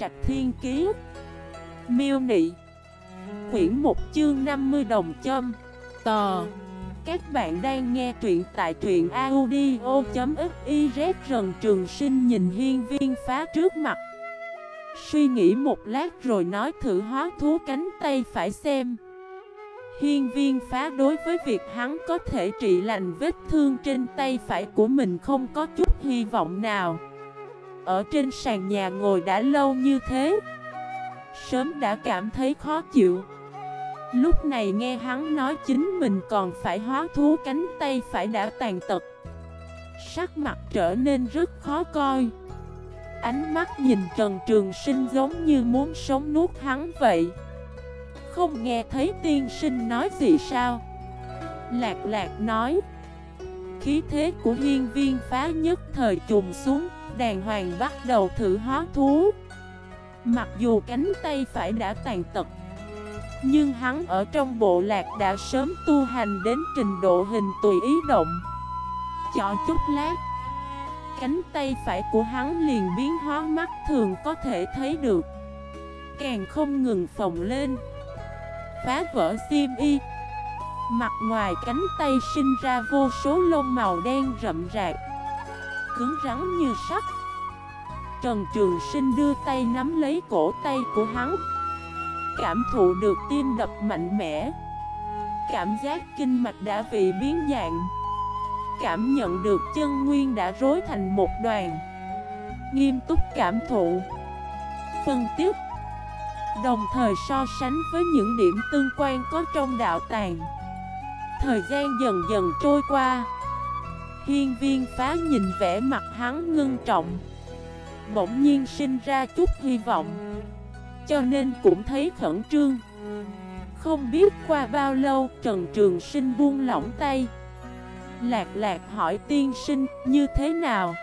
Trạch Thiên Kiế Miêu Nị. Quyển 1 chương 50 đồng châm. Tò. Các bạn đang nghe truyện tại truyện audio.xyz Rần Trường Sinh nhìn hiên viên phá trước mặt. Suy nghĩ một lát rồi nói thử hóa thú cánh tay phải xem. Hiên viên phá đối với việc hắn có thể trị lành vết thương trên tay phải của mình không có chút hy vọng nào. Ở trên sàn nhà ngồi đã lâu như thế. Sớm đã cảm thấy khó chịu. Lúc này nghe hắn nói chính mình còn phải hóa thú cánh tay phải đã tàn tật. Sắc mặt trở nên rất khó coi. Ánh mắt nhìn Trần Trường Sinh giống như muốn sống nuốt hắn vậy. Không nghe thấy tiên sinh nói gì sao? Lạc lạc nói, Khí thế của hiên viên phá nhất thời trùng xuống Đàng hoàng bắt đầu thử hóa thú. Mặc dù cánh tay phải đã tàn tật, Nhưng hắn ở trong bộ lạc đã sớm tu hành đến trình độ hình tùy ý động. Chọ chút lát, Cánh tay phải của hắn liền biến hóa mắt thường có thể thấy được. Càng không ngừng phồng lên, Phá vỡ xiêm y. Mặt ngoài cánh tay sinh ra vô số lông màu đen rậm rạc Cứng rắn như sắt. Trần Trường Sinh đưa tay nắm lấy cổ tay của hắn. Cảm thụ được tim đập mạnh mẽ. Cảm giác kinh mạch đã bị biến dạng. Cảm nhận được chân nguyên đã rối thành một đoàn. Nghiêm túc cảm thụ. Phân tiếp Đồng thời so sánh với những điểm tương quan có trong đạo tàng. Thời gian dần dần trôi qua. Hiên viên phá nhìn vẻ mặt hắn ngưng trọng. Bỗng nhiên sinh ra chút hy vọng. Cho nên cũng thấy khẩn trương. Không biết qua bao lâu, Trần Trường Sinh buông lỏng tay. Lạc lạc hỏi tiên sinh, như thế nào?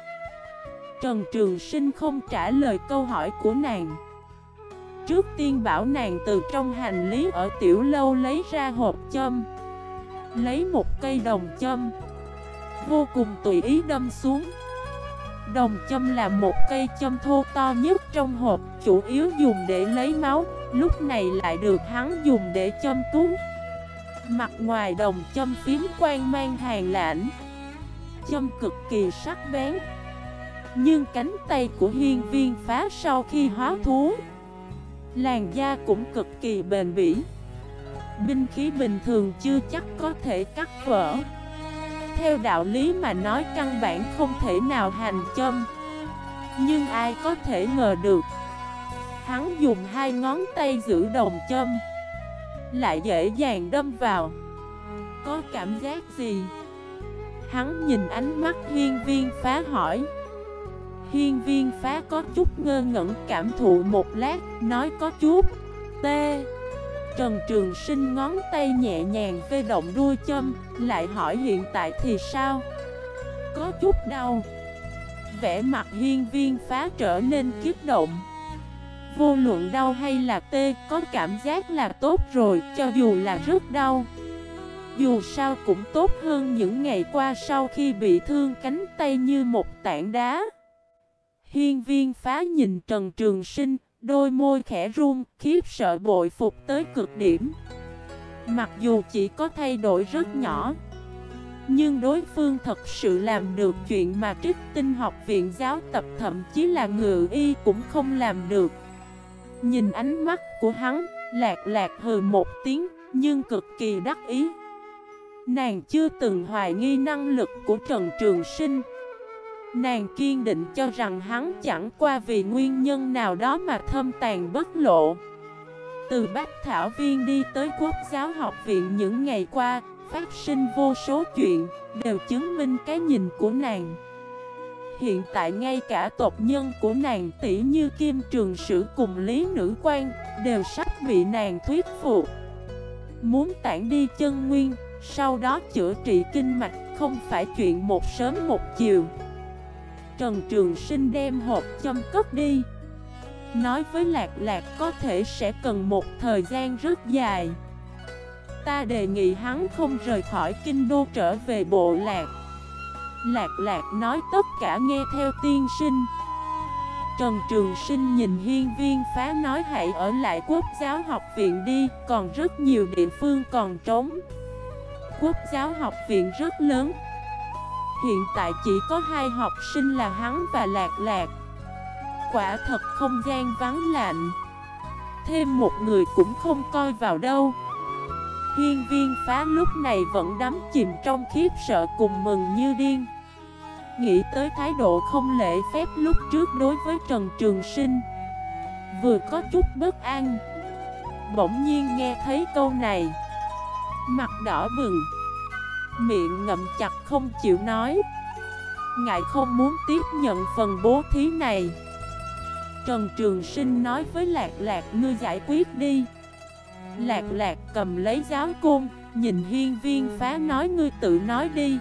Trần Trường Sinh không trả lời câu hỏi của nàng. Trước tiên bảo nàng từ trong hành lý ở tiểu lâu lấy ra hộp châm. Lấy một cây đồng châm. Vô cùng tùy ý đâm xuống. Đồng châm là một cây châm thô to nhất trong hộp, Chủ yếu dùng để lấy máu, Lúc này lại được hắn dùng để châm tú. Mặt ngoài đồng châm phím quang mang hàng lãnh, Châm cực kỳ sắc bén, Nhưng cánh tay của hiên viên phá sau khi hóa thú, Làn da cũng cực kỳ bền bỉ. Binh khí bình thường chưa chắc có thể cắt vỡ. Theo đạo lý mà nói căn bản không thể nào hành châm. Nhưng ai có thể ngờ được? Hắn dùng hai ngón tay giữ đồng châm, lại dễ dàng đâm vào. Có cảm giác gì? Hắn nhìn ánh mắt hiên viên phá hỏi. Hiên viên phá có chút ngơ ngẩn cảm thụ một lát, Nói có chút, tê. Trần Trường Sinh ngón tay nhẹ nhàng phê động đuôi châm Lại hỏi hiện tại thì sao? Có chút đau Vẽ mặt hiên viên phá trở nên kiếp động Vô luận đau hay là tê, có cảm giác là tốt rồi, cho dù là rất đau. Dù sao cũng tốt hơn những ngày qua sau khi bị thương cánh tay như một tảng đá. Hiên viên phá nhìn Trần Trường Sinh, đôi môi khẽ run, khiếp sợ bội phục tới cực điểm. Mặc dù chỉ có thay đổi rất nhỏ, nhưng đối phương thật sự làm được chuyện mà trích tinh học viện giáo tập thậm chí là ngự y cũng không làm được. Nhìn ánh mắt của hắn, lạc lạc hừ một tiếng, nhưng cực kỳ đắc ý. Nàng chưa từng hoài nghi năng lực của Trần Trường Sinh. Nàng kiên định cho rằng hắn chẳng qua vì nguyên nhân nào đó mà thâm tàn bất lộ. Từ Bách Thảo Viên đi tới Quốc giáo học viện những ngày qua, phát sinh vô số chuyện, đều chứng minh cái nhìn của nàng. Hiện tại ngay cả tộc nhân của nàng tỷ như Kim Trường Sử cùng Lý Nữ quan đều sắp bị nàng thuyết phục. Muốn tản đi chân nguyên, sau đó chữa trị kinh mạch không phải chuyện một sớm một chiều. Trần Trường Sinh đem hộp châm cất đi. Nói với Lạc Lạc có thể sẽ cần một thời gian rất dài. Ta đề nghị hắn không rời khỏi kinh đô trở về bộ lạc. Lạc lạc nói tất cả nghe theo tiên sinh Trần Trường Sinh nhìn hiên viên phá nói hãy ở lại quốc giáo học viện đi, Còn rất nhiều địa phương còn trống Quốc giáo học viện rất lớn Hiện tại chỉ có hai học sinh là hắn và Lạc Lạc. Quả thật không gian vắng lạnh. Thêm một người cũng không coi vào đâu. Hiên viên phá lúc này vẫn đắm chìm trong khiếp sợ cùng mừng như điên. Nghĩ tới thái độ không lễ phép lúc trước đối với Trần Trường Sinh. Vừa có chút bất an. Bỗng nhiên nghe thấy câu này. Mặt đỏ bừng. Miệng ngậm chặt không chịu nói. Ngại không muốn tiếp nhận phần bố thí này. Trần Trường Sinh nói với Lạc Lạc, ngươi giải quyết đi. Lạc Lạc cầm lấy giáo côn, Nhìn hiên viên phá nói, ngươi tự nói đi.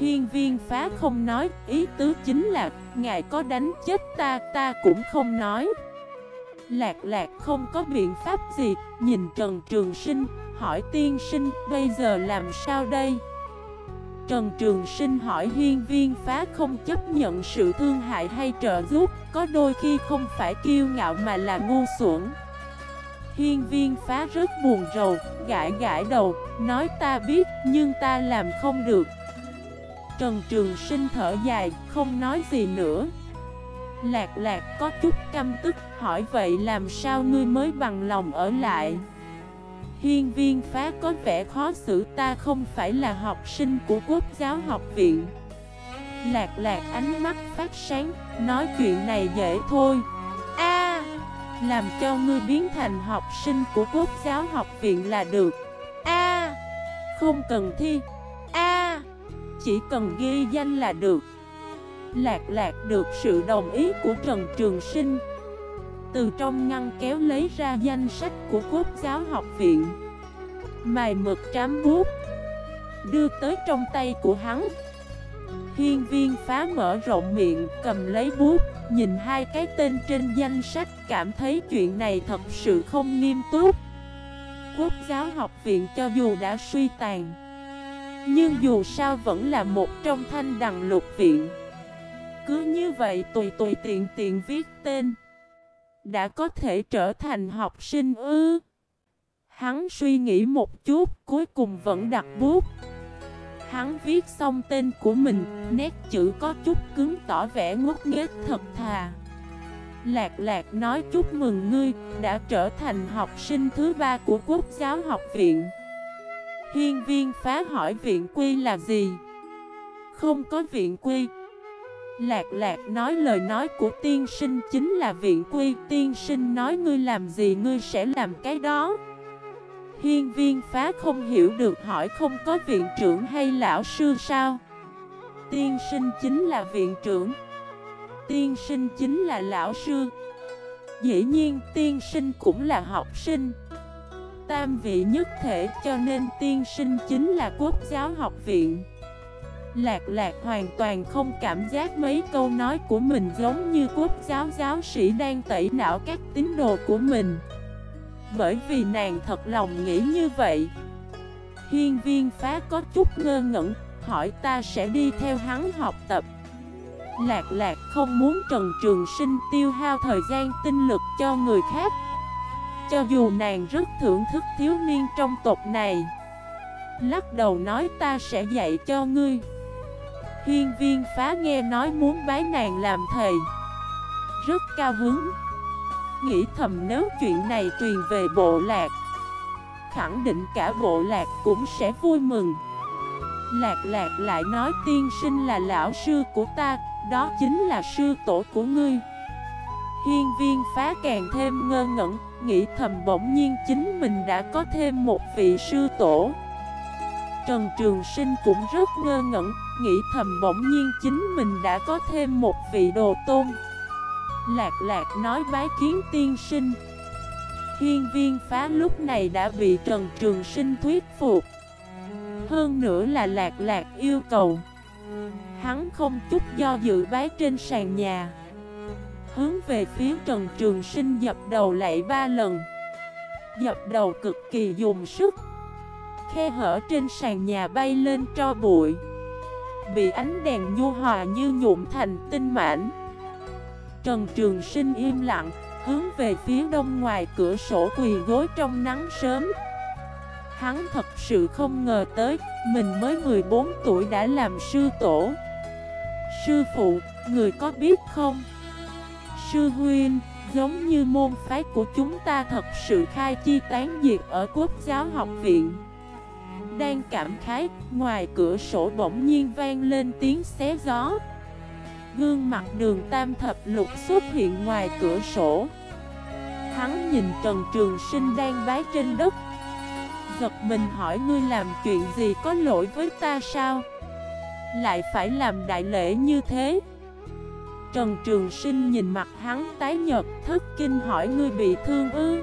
Hiên viên phá không nói, Ý tứ chính là, Ngài có đánh chết ta ta cũng không nói. Lạc lạc không có biện pháp gì, Nhìn Trần Trường Sinh Hỏi tiên sinh bây giờ làm sao đây? Trần Trường Sinh hỏi hiên viên phá không chấp nhận sự thương hại hay trợ giúp Có đôi khi không phải kiêu ngạo mà là ngu xuẩn. Hiên viên phá rất buồn rầu, gãi gãi đầu, nói ta biết nhưng ta làm không được. Trần Trường Sinh thở dài, không nói gì nữa. Lạc lạc có chút căm tức, hỏi vậy làm sao ngươi mới bằng lòng ở lại? Hiên viên phá có vẻ khó xử ta không phải là học sinh của quốc giáo học viện. Lạc lạc ánh mắt phát sáng, nói chuyện này dễ thôi. A, Làm cho ngươi biến thành học sinh của quốc giáo học viện là được. A, Không cần thi. A, Chỉ cần ghi danh là được. Lạc lạc được sự đồng ý của Trần Trường Sinh từ trong ngăn kéo lấy ra danh sách của quốc giáo học viện. Mài mực trám bút. Đưa tới trong tay của hắn. Hiên viên phá mở rộng miệng, Cầm lấy bút, Nhìn hai cái tên trên danh sách, Cảm thấy chuyện này thật sự không nghiêm túc. Quốc giáo học viện cho dù đã suy tàn, Nhưng dù sao vẫn là một trong thanh đằng lục viện. Cứ như vậy tùy tùy tiện tiện viết tên đã có thể trở thành học sinh ư? Hắn suy nghĩ một chút, Cuối cùng vẫn đặt bút. Hắn viết xong tên của mình, Nét chữ có chút cứng, tỏ vẻ ngốc nghếch, thật thà. Lạc lạc nói, chúc mừng ngươi Đã trở thành học sinh thứ ba của quốc giáo học viện. Hiên viên phá hỏi, viện quy là gì? Không có viện quy Lạc lạc nói lời nói của tiên sinh chính là viện quy. Tiên sinh nói ngươi làm gì ngươi sẽ làm cái đó. Hiên viên phá không hiểu được hỏi không có viện trưởng hay lão sư sao? Tiên sinh chính là viện trưởng. Tiên sinh chính là lão sư. Dĩ nhiên tiên sinh cũng là học sinh. Tam vị nhất thể cho nên tiên sinh chính là quốc giáo học viện. Lạc lạc hoàn toàn không cảm giác mấy câu nói của mình giống như quốc giáo giáo sĩ đang tẩy não các tín đồ của mình. Bởi vì nàng thật lòng nghĩ như vậy. Hiên viên phá có chút ngơ ngẩn, Hỏi ta sẽ đi theo hắn học tập. Lạc lạc không muốn Trần Trường Sinh tiêu hao thời gian tinh lực cho người khác. Cho dù nàng rất thưởng thức thiếu niên trong tộc này, Lắc đầu nói ta sẽ dạy cho ngươi. Hiên viên phá nghe nói muốn bái nàng làm thầy. Rất cao hứng. Nghĩ thầm nếu chuyện này truyền về bộ lạc, Khẳng định cả bộ lạc cũng sẽ vui mừng. Lạc lạc lại nói tiên sinh là lão sư của ta, Đó chính là sư tổ của ngươi. Hiên viên phá càng thêm ngơ ngẩn, Nghĩ thầm bỗng nhiên chính mình đã có thêm một vị sư tổ. Trần Trường Sinh cũng rất ngơ ngẩn Nghĩ thầm bỗng nhiên chính mình đã có thêm một vị đồ tôn. Lạc lạc nói bái kiến tiên sinh. Hiên viên phá lúc này đã bị Trần Trường Sinh thuyết phục. Hơn nữa là lạc lạc yêu cầu. Hắn không chút do dự bái trên sàn nhà. Hướng về phía Trần Trường Sinh dập đầu lại ba lần. Dập đầu cực kỳ dùng sức. Khe hở trên sàn nhà bay lên cho bụi. Bị ánh đèn nhu hòa như nhuộm thành tinh mảnh Trần Trường Sinh im lặng, hướng về phía đông ngoài cửa sổ quỳ gối trong nắng sớm. Hắn thật sự không ngờ tới, mình mới 14 tuổi đã làm sư tổ. Sư phụ, người có biết không? Sư huynh, giống như môn phái của chúng ta thật sự khai chi tán diệt ở quốc giáo học viện. Đang cảm khái, ngoài cửa sổ bỗng nhiên vang lên tiếng xé gió. Gương mặt đường tam thập lục xuất hiện ngoài cửa sổ. Hắn nhìn Trần Trường Sinh đang bái trên đất. Giật mình hỏi ngươi làm chuyện gì có lỗi với ta sao? Lại phải làm đại lễ như thế? Trần Trường Sinh nhìn mặt hắn tái nhật thất kinh hỏi ngươi bị thương ư